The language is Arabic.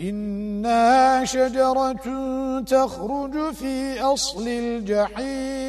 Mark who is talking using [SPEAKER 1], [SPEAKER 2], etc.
[SPEAKER 1] إنها شجرة تخرج في أصل الجحيم